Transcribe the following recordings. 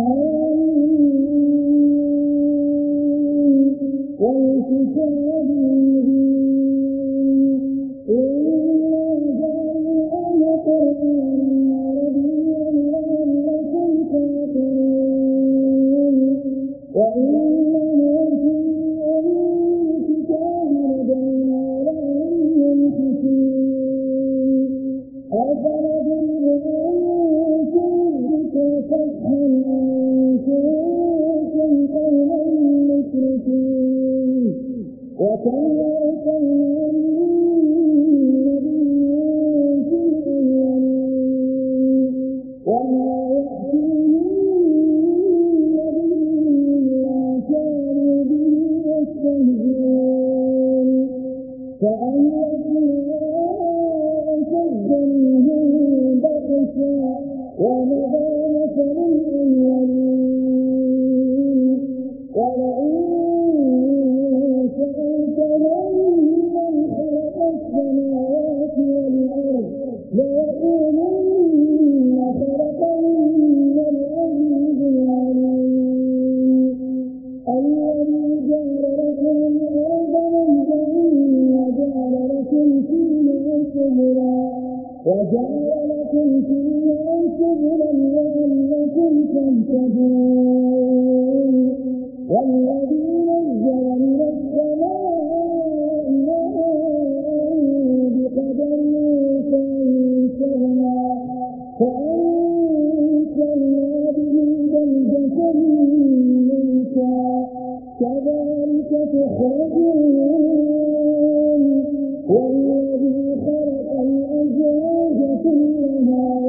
爱你我已经决 وآتينا تتحدون والذي خلق الأزواج كلها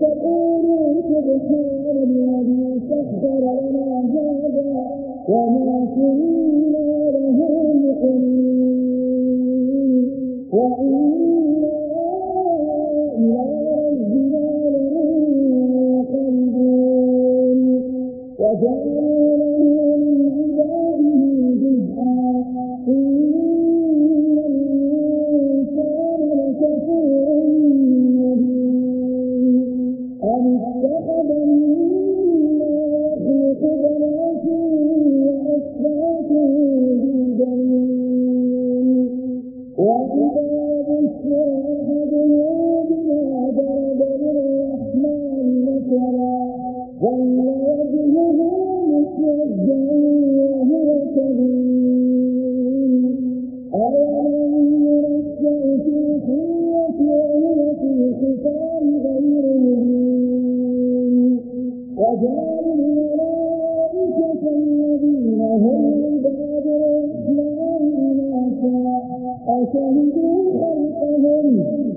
فقولوا سبحان الذي سخر لنا هذا وما كنا له مؤمنين. وإنا إلى ربنا لمنقلبون وجعلنا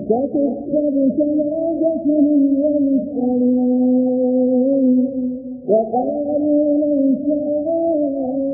فتكتب جنازتهم ويسألون وقالوا لن شاء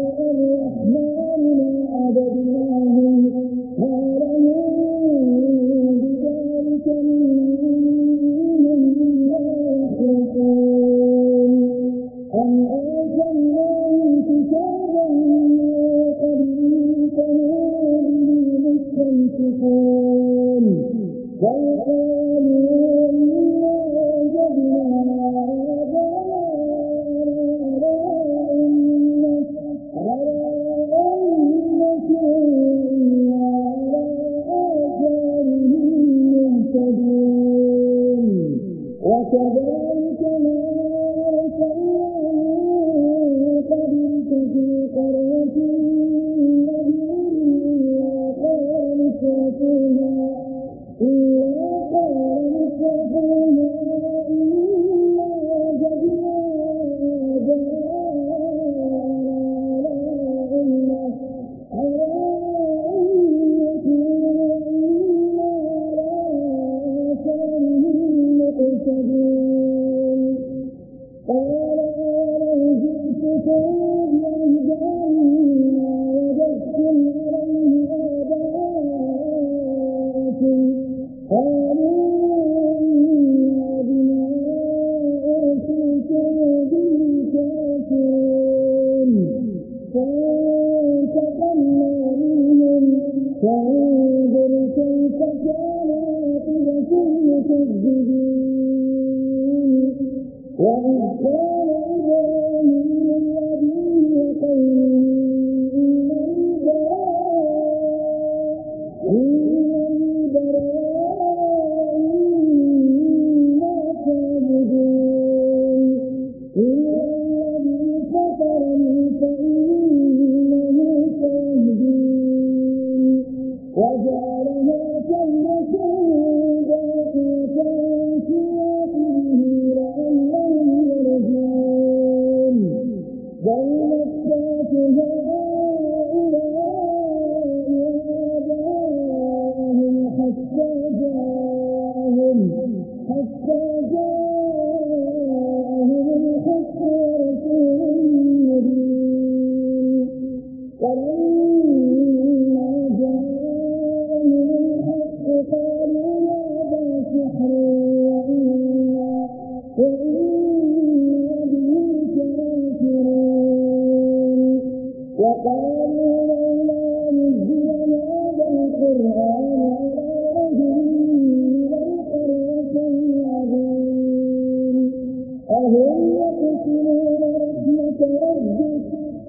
One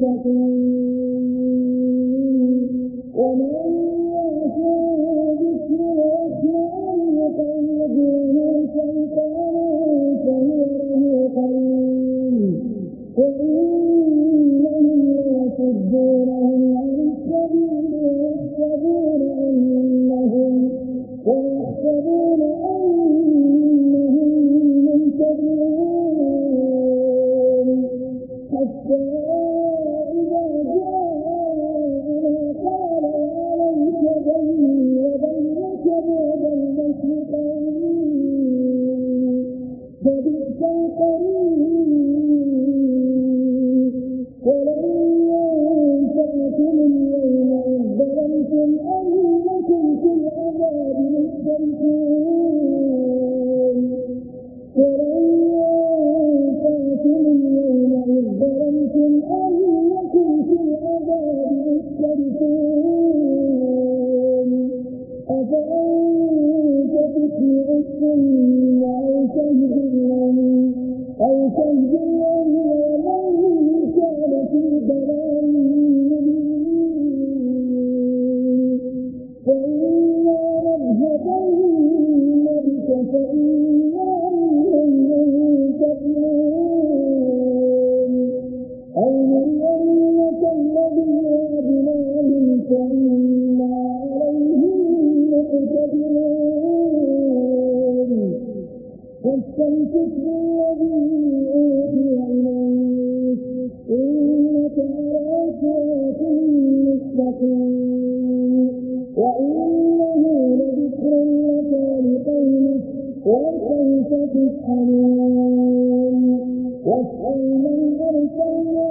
Yeah. تتحرون وصل من أرسلنا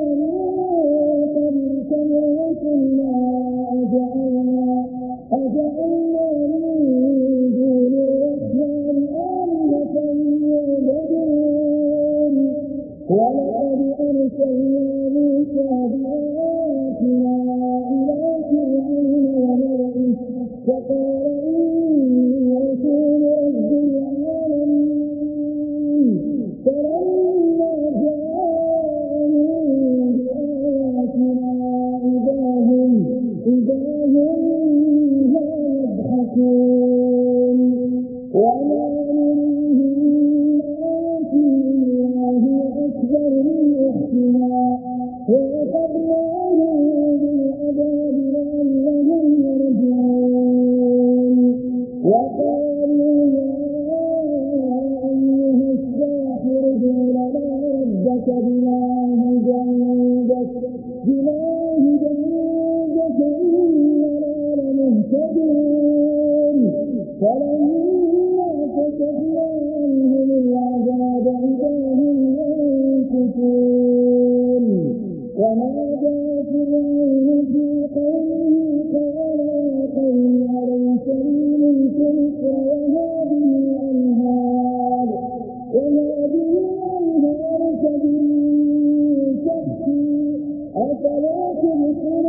فلما كشفنا عنهم العذاب إذا هم ينكثون ونادى فرعون في قومه قال يا قوم أليس لي الملك وهذه الأنهار وهذه الأنهار تجري من تحتي أفلا تبصرون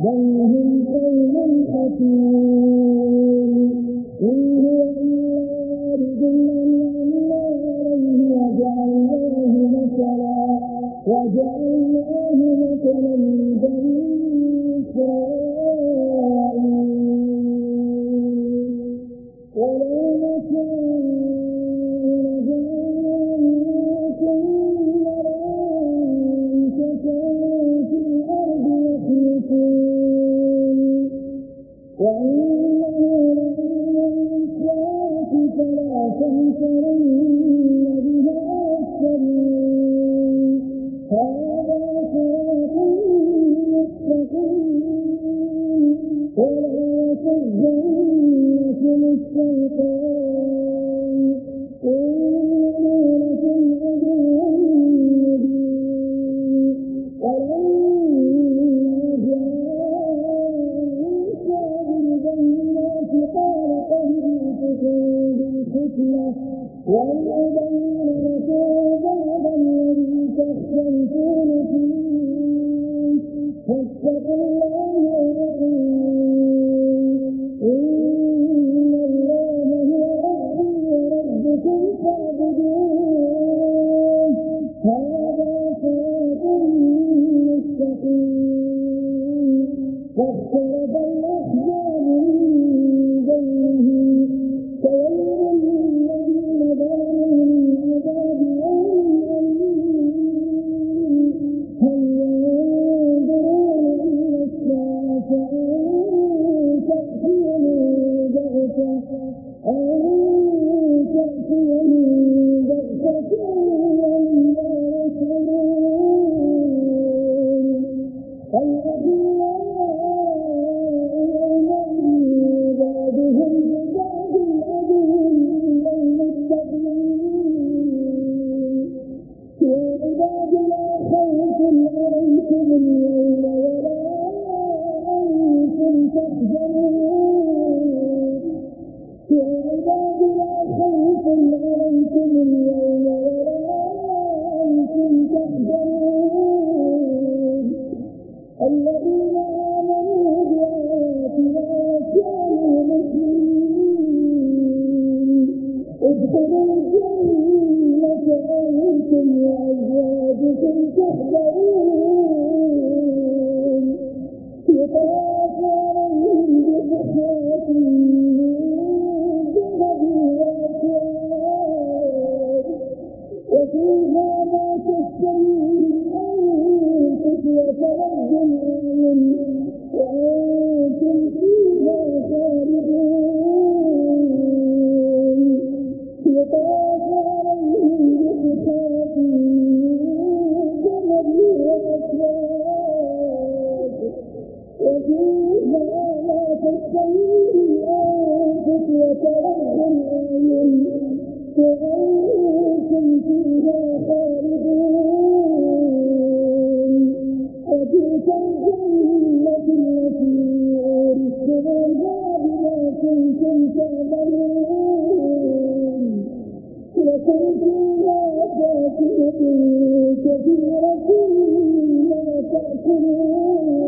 让生命开花。فلا تنكرن بها السبيل هذا صراط مستقيم ولا تهزمن في دونه واتقوا الله كثيرة لا تأكلون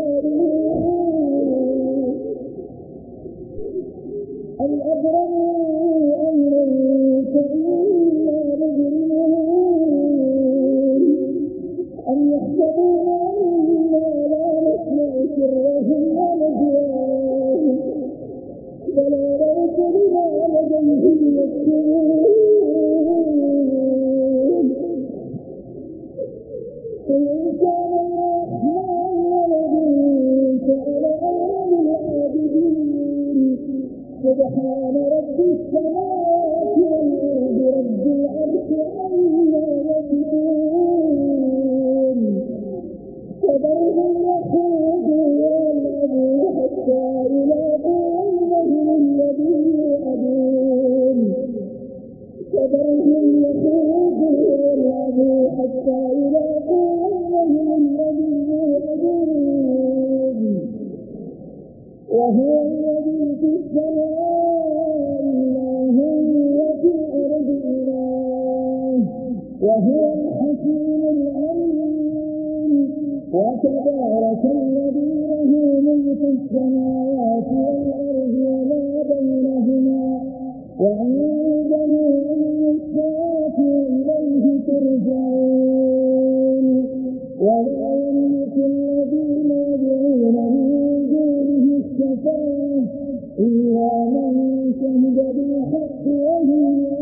السماوات والأرض وما بينهما وعنده علم الساعة إليه ترجعون. ولا يملك الذين يدعون من دونه الشفاعة إلا من شهد بالحق وهو